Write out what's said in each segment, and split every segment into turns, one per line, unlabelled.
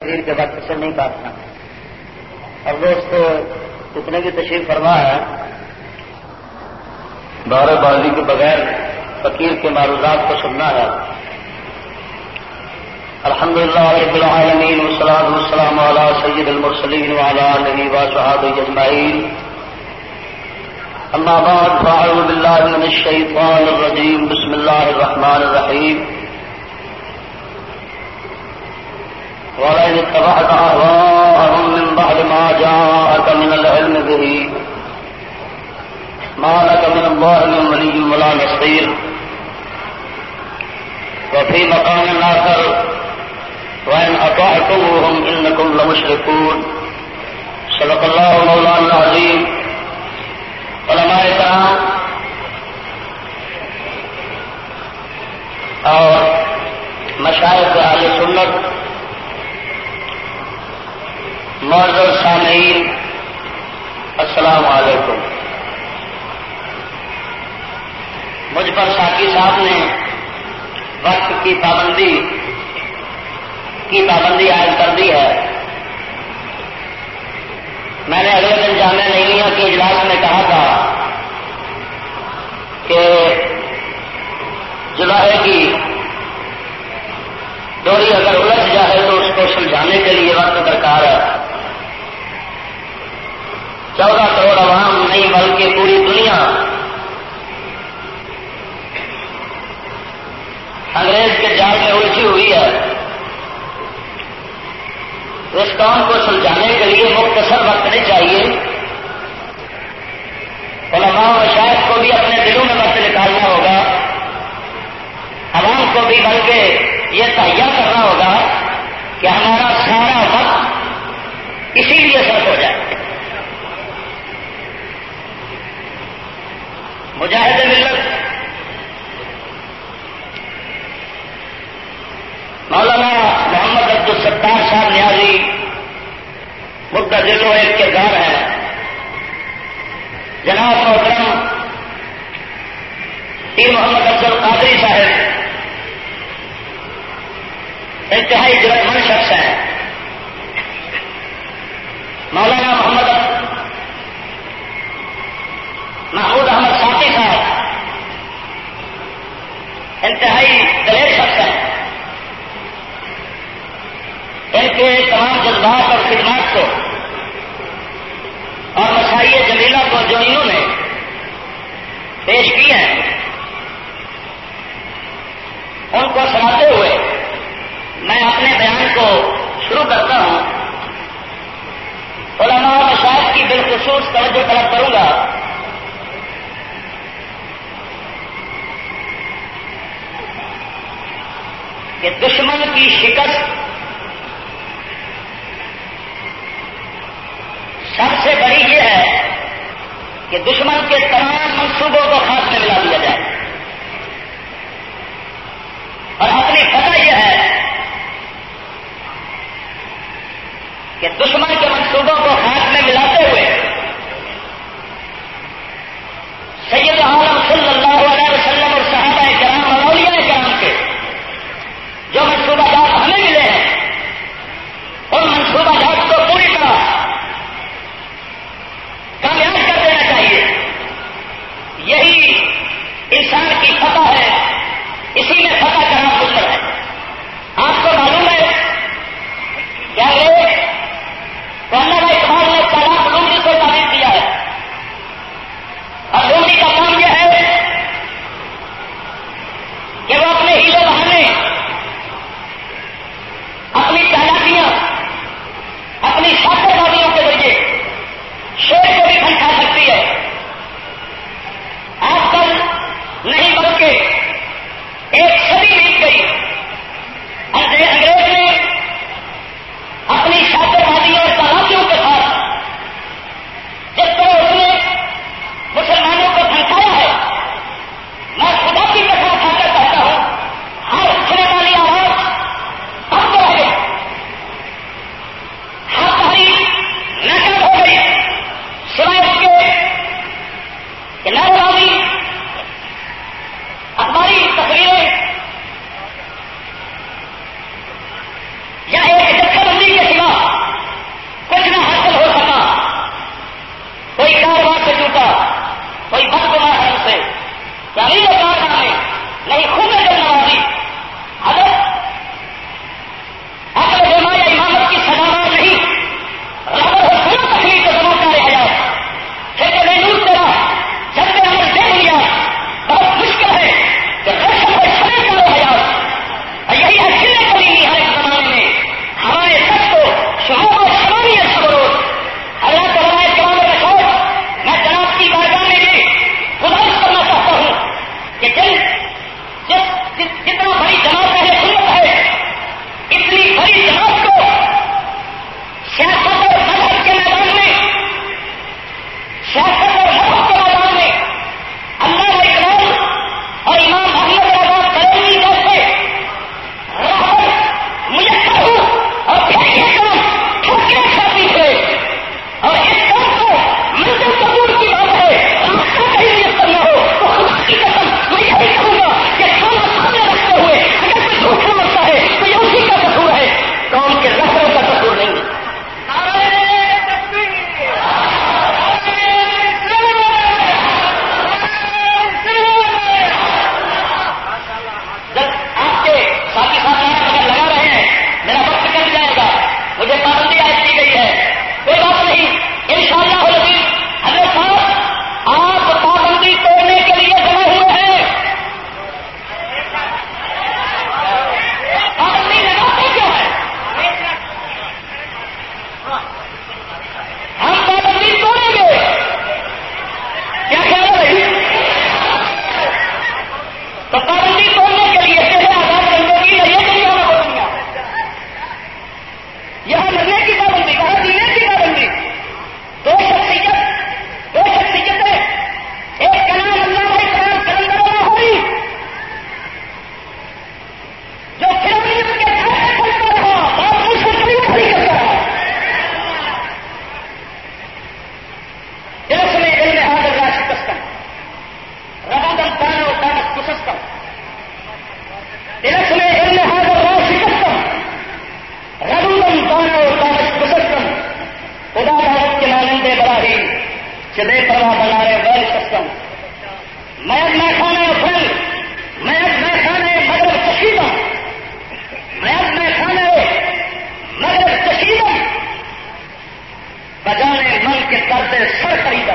تقریر کے وقت سے نہیں کاٹنا اور دوست اتنے کی تشریف فرما ہے۔ دورے بازی کے بغیر فقیر کے معروضات کو سننا ہے۔ الحمد للہ رب العالمین والصلاة والسلام على سید المرسلین وعلى آلہ وصحابہ اجمعین۔ اما بعد، فاعوذ باللہ من الشیطان الرجیم، بسم اللہ الرحمن الرحیم۔ ولئن اتبعت أهواءهم من بعد ما جاءك من العلم به ما لك من الله من ولي ولا نصير. وفي مقام آخر، وإن أطعتموهم إنكم لمشركون. صدق الله مولانا العظيم. علماء کرام، اور مشاعر معذر سامعین، السلام علیکم۔ مجھ پر ساکی صاحب نے وقت کی پابندی کی پابندی عائد کر دی ہے۔ میں نے اگلے دن جامعہ نہیں لیا کہ اجلاس میں کہا تھا کہ جلائے کی ڈوری اگر الجھ جائے تو اس کو سلجھانے کے لیے وقت درکار ہے۔ چودہ کروڑ عوام نہیں بلکہ پوری دنیا۔ انگریز کے جال میں الجھی ہوئی ہے۔ اس کام کو سلجھانے کے لیے مختصر وقت نہیں چاہیے۔ علماء و شاید کو بھی اپنے دلوں میں وقت نکالنا ہوگا۔ عوام کو بھی بلکہ یہ تہیا کرنا ہوگا کہ ہمارا سارا وقت اسی لیے سر ہو جائے مجاہد ملت۔ مولانا محمد عبد الستار صاحب نیازی مدعا دل و ایک کردار ہے جناب محترم پیر محمد افضل قادری صاحب انتہائی ضرورت مند شخص ہیں۔ مولانا محمد محمود احمد ساتھی صاحب انتہائی دلیر شخص ہیں۔ ان کے تمام جذبات اور خدمات کو اور مسائل جمیلہ کو جو انہوں نے پیش کی ہیں۔ ان کو سناتے ہوئے میں اپنے بیان کو شروع کرتا ہوں۔ علماء مشاہد کی بالخصوص توجہ طلب کروں گا۔ کہ دشمن کی شکست سب سے بڑی یہ ہے کہ دشمن کے تمام منصوبوں کو ہاتھ میں ملا دیا جائے۔ اور اپنی فتح یہ ہے کہ دشمن کے منصوبوں کو ہاتھ کہ بے پرواہ بنا رہے غیر سسٹم۔ میں اپنا خانہ فل میں اپنا خانہ مگر کشیدہ۔ میں اپنا خانہ مگر کشیدہ۔ بجانے من کے کرتے سر خریدا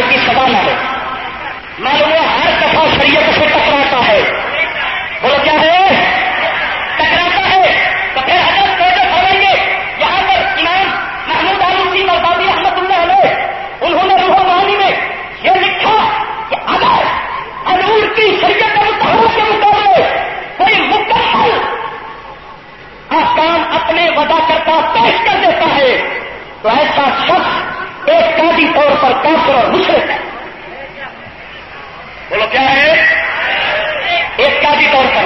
قدر کی سزا نہ ہو۔ معلوم وہ ہر دفعہ شریعت سے ٹکراتا ہے۔ بولو کیا ہے؟ ٹکراتا ہے۔ تو پھر حضرت پیدے پڑیں گے یہاں پر امام محمود عالمدین اور بابی احمد اللہ علیہ، انہوں نے روح مانی میں یہ لکھا کہ اگر انور کی شریعت متحر کے مقابلے کوئی مکمل آسان اپنے ودا کرتا پیش کر دیتا ہے، تو ایسا شخص اعتقادی طور پر کافر اور مشرق ہے بولو کیا ہے؟ اعتقادی طور پر۔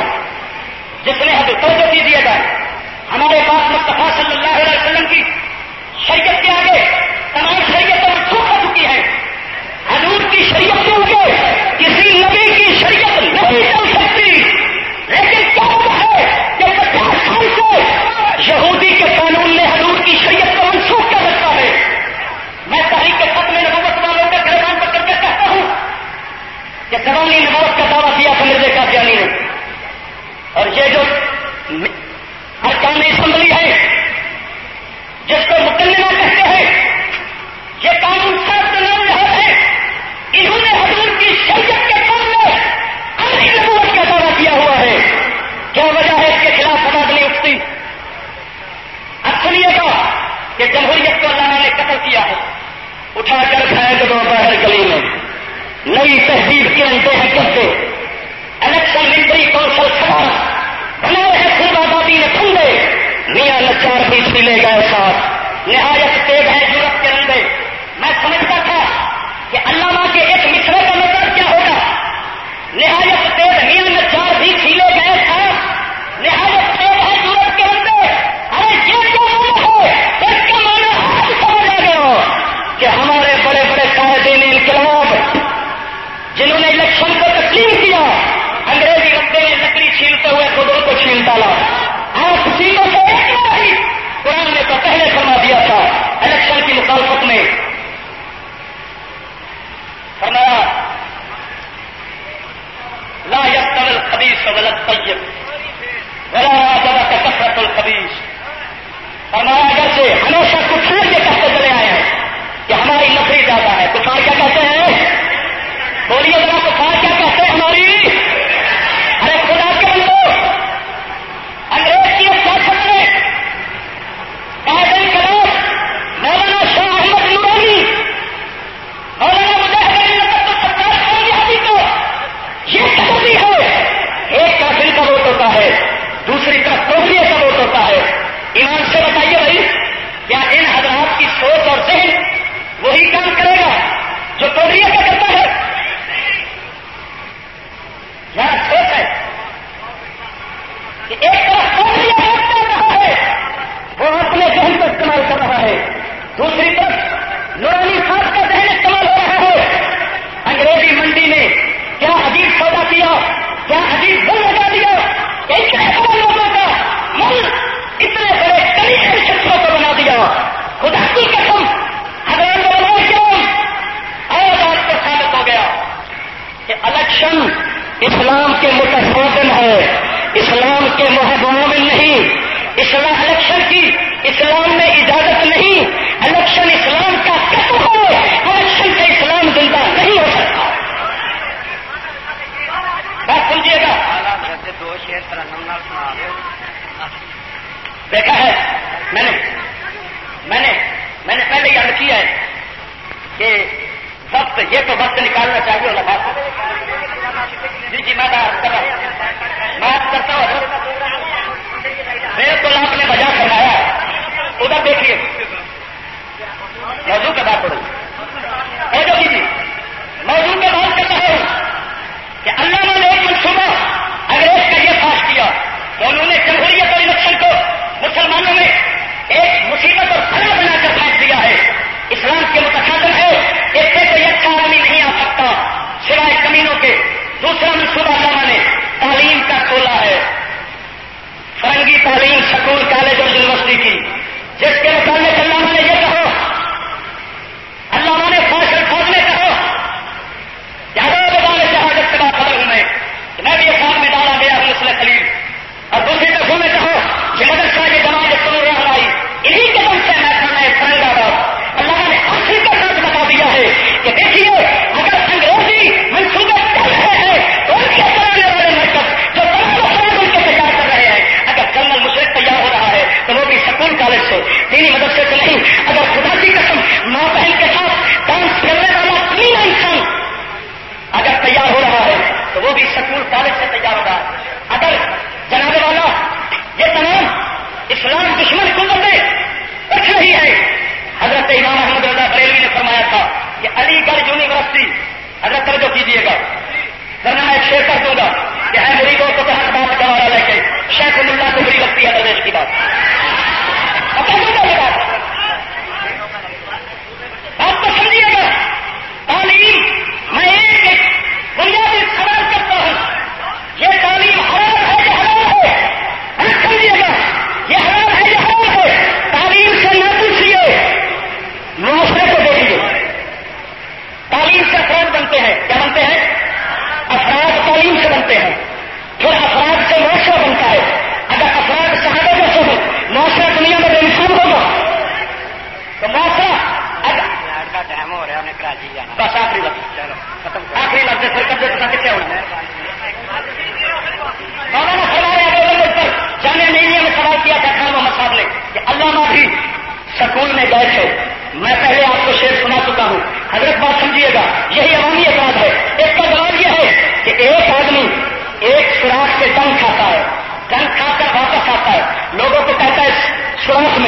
جس نے ہمیں توجہ دیجیے گا بے کس سے؟ الیکشن ممبری کونسل سوار بنائے ہیں سلوا دادی نے پھندے میاں نچار بھی لے گئے ساتھ۔ نہایا یا ان حضرات کی سوچ اور ذہن وہی کام کرے گا جو پودیا کا کرتا مشن اسلام کے متصادم ہے، اسلام کے محبوب نہیں، اسلام الیکشن کی اسلام میں اجازت نہیں، الیکشن اسلام کا قتل ہو الیکشن سے اسلام زندہ نہیں ہو سکتا۔ بات سمجھیے گا۔ دیکھا ہے، میں نے میں نے میں نے پہلے یاد کیا ہے کہ وقت، یہ تو وقت نکالنا چاہیے اللہ بات جی جی میں بات کر رہا ہوں۔ بات کرتا ہوں۔ بالکل آپ نے وجہ فرمایا ادھر دیکھیے۔ موضوع کا بات کروں۔ جی جی۔ موضوع کی موضوع کا بات کرتا ہوں کہ اللہ نے ایک منصوبہ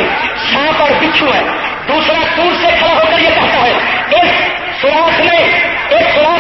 میں سانپ اور بچھو ہے۔ دوسرا سور سے کھڑا ہو کر یہ کہتا ہے، اس سوراخ میں ایک سوراخ